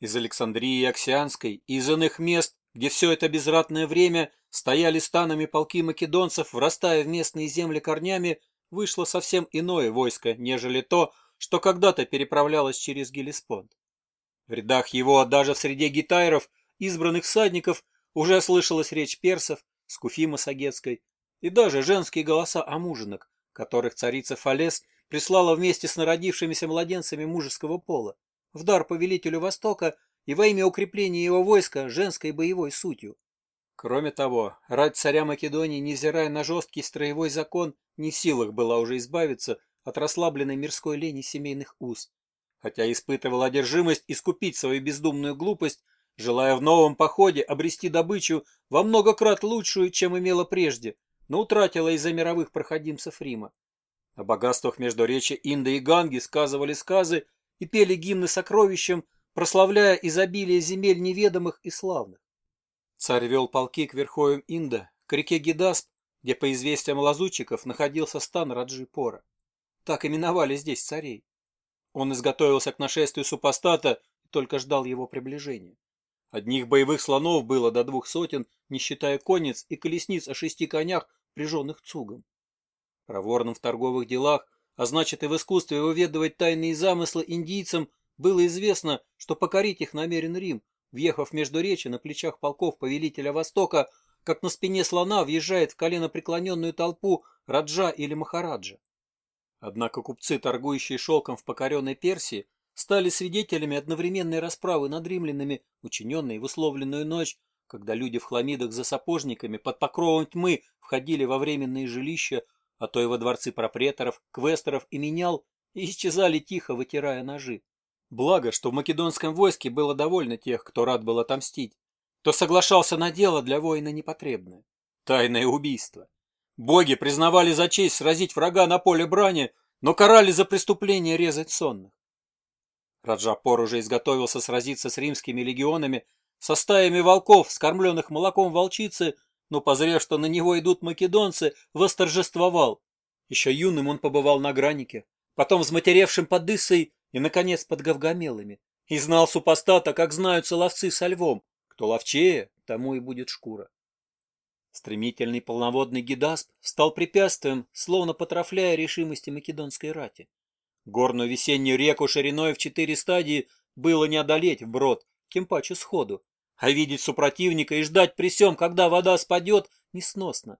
Из Александрии и из иных мест, где все это безратное время стояли станами полки македонцев, врастая в местные земли корнями, вышло совсем иное войско, нежели то, что когда-то переправлялось через Гелеспонд. В рядах его, а даже в среде гитайров, избранных всадников, уже слышалась речь персов, Скуфима Сагецкой, и даже женские голоса амужинок, которых царица Фалес прислала вместе с народившимися младенцами мужеского пола в дар повелителю Востока и во имя укрепления его войска женской боевой сутью. Кроме того, рать царя Македонии, невзирая на жесткий строевой закон, не в силах была уже избавиться от расслабленной мирской лени семейных уз. Хотя испытывала одержимость искупить свою бездумную глупость, желая в новом походе обрести добычу во много крат лучшую, чем имела прежде, но утратила из-за мировых проходимцев Рима. О богатствах между речи Инда и Ганги сказывали сказы, и пели гимны сокровищам, прославляя изобилие земель неведомых и славных. Царь вел полки к верховьям Инда, к реке Гидасп, где, по известиям лазутчиков, находился стан Раджипора. Так именовали здесь царей. Он изготовился к нашествию супостата и только ждал его приближения. Одних боевых слонов было до двух сотен, не считая конец и колесниц о шести конях, приженных цугом. Проворным в торговых делах а значит, и в искусстве выведывать тайные замыслы индийцам было известно, что покорить их намерен Рим, въехав между речи на плечах полков повелителя Востока, как на спине слона въезжает в колено преклоненную толпу Раджа или Махараджа. Однако купцы, торгующие шелком в покоренной Персии, стали свидетелями одновременной расправы над римлянами, учиненной в условленную ночь, когда люди в хламидах за сапожниками под покровом тьмы входили во временные жилища а то и во дворцы пропреторов, квестеров и менял, и исчезали тихо, вытирая ножи. Благо, что в македонском войске было довольно тех, кто рад был отомстить, кто соглашался на дело для воина непотребное. Тайное убийство. Боги признавали за честь сразить врага на поле брани, но карали за преступление резать сонных. Раджапор уже изготовился сразиться с римскими легионами, со стаями волков, скормленных молоком волчицы – но, позрев, что на него идут македонцы, восторжествовал. Еще юным он побывал на гранике, потом взматеревшим под Иссой и, наконец, под Гавгамелами. И знал супостата, как знаются ловцы со львом. Кто ловчее, тому и будет шкура. Стремительный полноводный гидасп стал препятствием, словно потрафляя решимости македонской рати. Горную весеннюю реку шириной в четыре стадии было не одолеть вброд, тем паче сходу. А видеть супротивника и ждать при всем, когда вода спадет, несносно.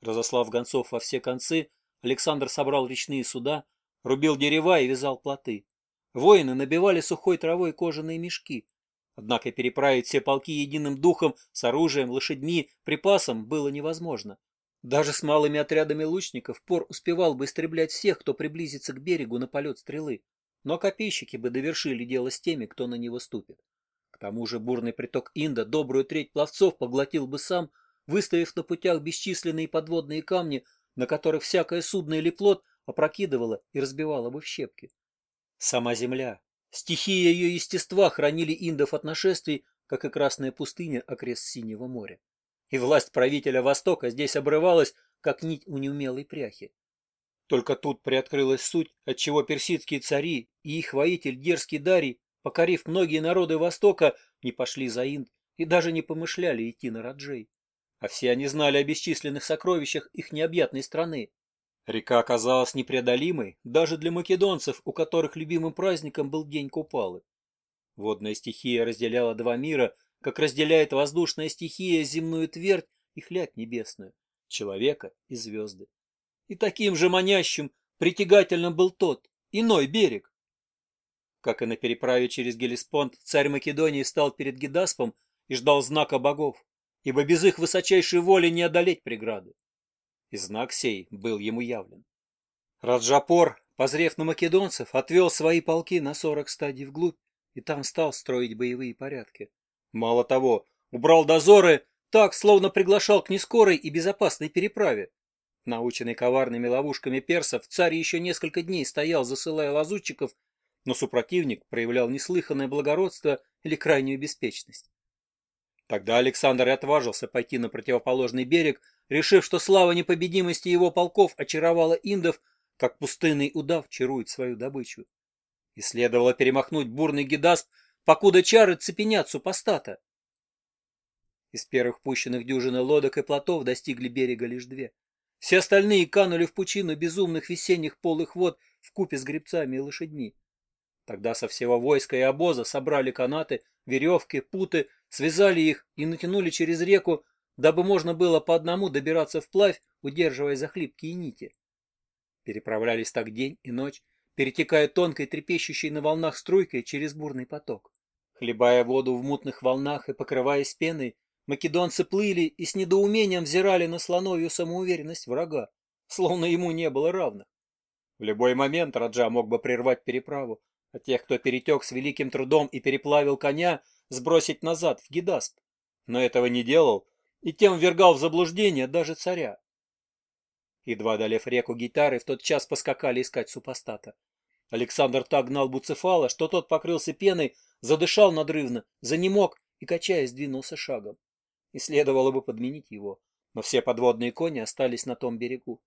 Разослав гонцов во все концы, Александр собрал речные суда, рубил дерева и вязал плоты. Воины набивали сухой травой кожаные мешки. Однако переправить все полки единым духом, с оружием, лошадьми, припасом было невозможно. Даже с малыми отрядами лучников Пор успевал бы истреблять всех, кто приблизится к берегу на полет стрелы. Но копейщики бы довершили дело с теми, кто на него ступит тому же бурный приток Инда добрую треть пловцов поглотил бы сам, выставив на путях бесчисленные подводные камни, на которых всякое судно или плот опрокидывало и разбивало бы в щепки. Сама земля, стихия ее естества хранили индов от нашествий, как и Красная пустыня окрест Синего моря. И власть правителя Востока здесь обрывалась, как нить у неумелой пряхи. Только тут приоткрылась суть, отчего персидские цари и их воитель дерзкий Дарий Покорив многие народы Востока, не пошли за Инд и даже не помышляли идти на Раджей. А все они знали о бесчисленных сокровищах их необъятной страны. Река оказалась непреодолимой даже для македонцев, у которых любимым праздником был День Купалы. Водная стихия разделяла два мира, как разделяет воздушная стихия земную твердь и хлядь небесную, человека и звезды. И таким же манящим, притягательным был тот, иной берег, как и на переправе через Гелиспонд, царь Македонии стал перед Гедаспом и ждал знака богов, ибо без их высочайшей воли не одолеть преграды. И знак сей был ему явлен. Раджапор, позрев на македонцев, отвел свои полки на сорок стадий вглубь и там стал строить боевые порядки. Мало того, убрал дозоры так, словно приглашал к нескорой и безопасной переправе. Наученный коварными ловушками персов, царь еще несколько дней стоял, засылая лазутчиков но супротивник проявлял неслыханное благородство или крайнюю беспечность. Тогда Александр и отважился пойти на противоположный берег, решив, что слава непобедимости его полков очаровала индов, как пустынный удав чарует свою добычу. И следовало перемахнуть бурный гидасп, покуда чары цепенят супостата. Из первых пущенных дюжины лодок и плотов достигли берега лишь две. Все остальные канули в пучину безумных весенних полых вод в купе с гребцами и лошадьми. Тогда со всего войска и обоза собрали канаты, веревки, путы, связали их и натянули через реку, дабы можно было по одному добираться вплавь, удерживая за хлипкие нити. Переправлялись так день и ночь, перетекая тонкой, трепещущей на волнах струйкой через бурный поток. Хлебая воду в мутных волнах и покрываясь пеной, македонцы плыли и с недоумением взирали на слоновью самоуверенность врага, словно ему не было равных. В любой момент Раджа мог бы прервать переправу, а тех, кто перетек с великим трудом и переплавил коня, сбросить назад, в Гидасп. Но этого не делал, и тем ввергал в заблуждение даже царя. Едва долев реку гитары, в тот час поскакали искать супостата. Александр так гнал Буцефала, что тот покрылся пеной, задышал надрывно, занемог и, качаясь, двинулся шагом. И следовало бы подменить его, но все подводные кони остались на том берегу.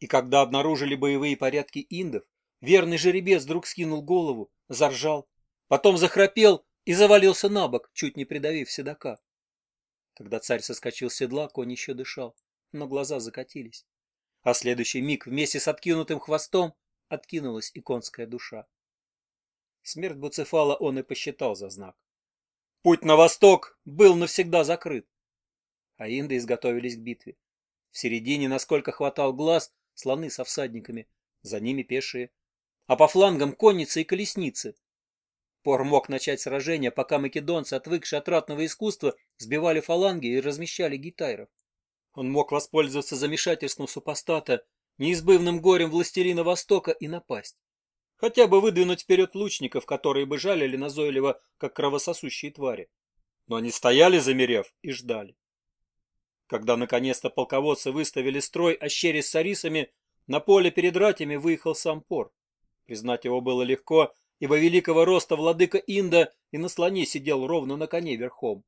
И когда обнаружили боевые порядки индов, Верный жеребец вдруг скинул голову, заржал, потом захрапел и завалился на бок, чуть не придавив седока. Когда царь соскочил с седла, конь еще дышал, но глаза закатились. А следующий миг вместе с откинутым хвостом откинулась и конская душа. Смерть Буцефала он и посчитал за знак. Путь на восток был навсегда закрыт. А инды изготовились к битве. В середине, насколько хватал глаз, слоны со всадниками, за ними пешие, а по флангам конницы и колесницы. Пор мог начать сражение, пока македонцы, отвыкшие от ратного искусства, сбивали фаланги и размещали гитайров. Он мог воспользоваться замешательством супостата, неизбывным горем властелина Востока и напасть. Хотя бы выдвинуть вперед лучников, которые бы жалили назойливо, как кровососущие твари. Но они стояли, замерев, и ждали. Когда наконец-то полководцы выставили строй, а щери с арисами на поле перед ратями выехал сам Пор. Признать его было легко, ибо великого роста владыка Инда и на слоне сидел ровно на коне верхом.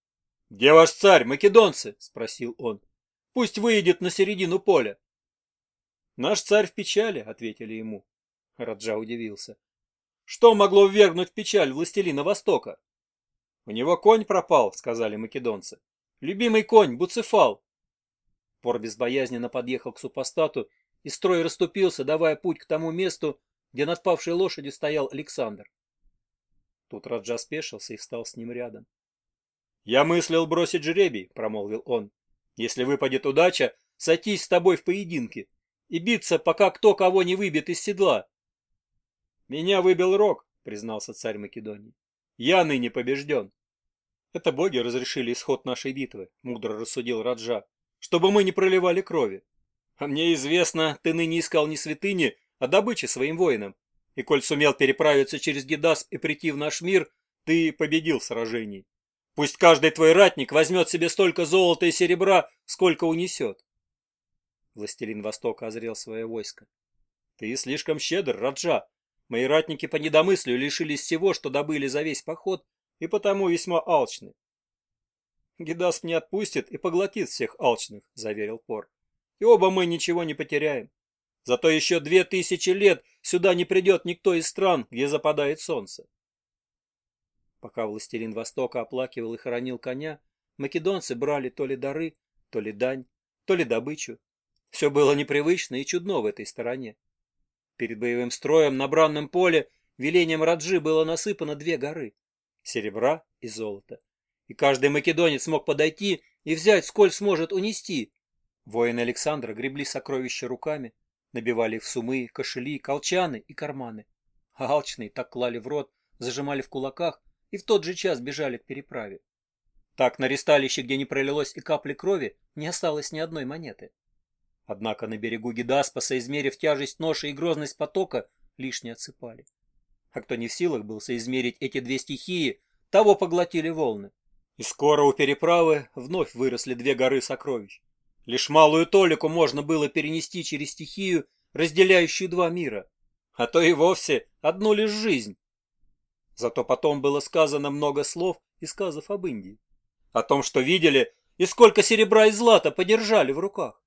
— Где ваш царь, македонцы? — спросил он. — Пусть выйдет на середину поля. — Наш царь в печали, — ответили ему. Раджа удивился. — Что могло ввергнуть в печаль властелина Востока? — У него конь пропал, — сказали македонцы. — Любимый конь, Буцефал. Пор безбоязненно подъехал к супостату, и строй расступился, давая путь к тому месту, где над павшей лошадью стоял Александр. Тут Раджа спешился и встал с ним рядом. «Я мыслил бросить жребий», — промолвил он. «Если выпадет удача, сойтись с тобой в поединке и биться, пока кто кого не выбит из седла». «Меня выбил Рок», — признался царь Македонии. «Я ныне побежден». «Это боги разрешили исход нашей битвы», — мудро рассудил Раджа, «чтобы мы не проливали крови. А мне известно, ты ныне искал не святыни, о добыче своим воинам. И коль сумел переправиться через Гедас и прийти в наш мир, ты победил в сражении. Пусть каждый твой ратник возьмет себе столько золота и серебра, сколько унесет. Властелин Востока озрел свое войско. Ты слишком щедр, Раджа. Мои ратники по недомыслию лишились всего, что добыли за весь поход, и потому весьма алчны. Гедас не отпустит и поглотит всех алчных, заверил Пор. И оба мы ничего не потеряем. Зато еще две тысячи лет сюда не придет никто из стран, где западает солнце. Пока властелин Востока оплакивал и хоронил коня, македонцы брали то ли дары, то ли дань, то ли добычу. Все было непривычно и чудно в этой стороне. Перед боевым строем на бранном поле велением Раджи было насыпано две горы — серебра и золота. И каждый македонец мог подойти и взять, сколь сможет унести. Воины Александра гребли сокровища руками, набивали в сумы, кошели, колчаны и карманы. Алчные так клали в рот, зажимали в кулаках и в тот же час бежали к переправе. Так на ресталище, где не пролилось и капли крови, не осталось ни одной монеты. Однако на берегу Гедаспаса, измерив тяжесть ноши и грозность потока, лишнее отсыпали. А кто не в силах был соизмерить эти две стихии, того поглотили волны. И скоро у переправы вновь выросли две горы сокровищ. Лишь малую толику можно было перенести через стихию, разделяющую два мира, а то и вовсе одну лишь жизнь. Зато потом было сказано много слов и сказов об Индии, о том, что видели и сколько серебра и злата подержали в руках.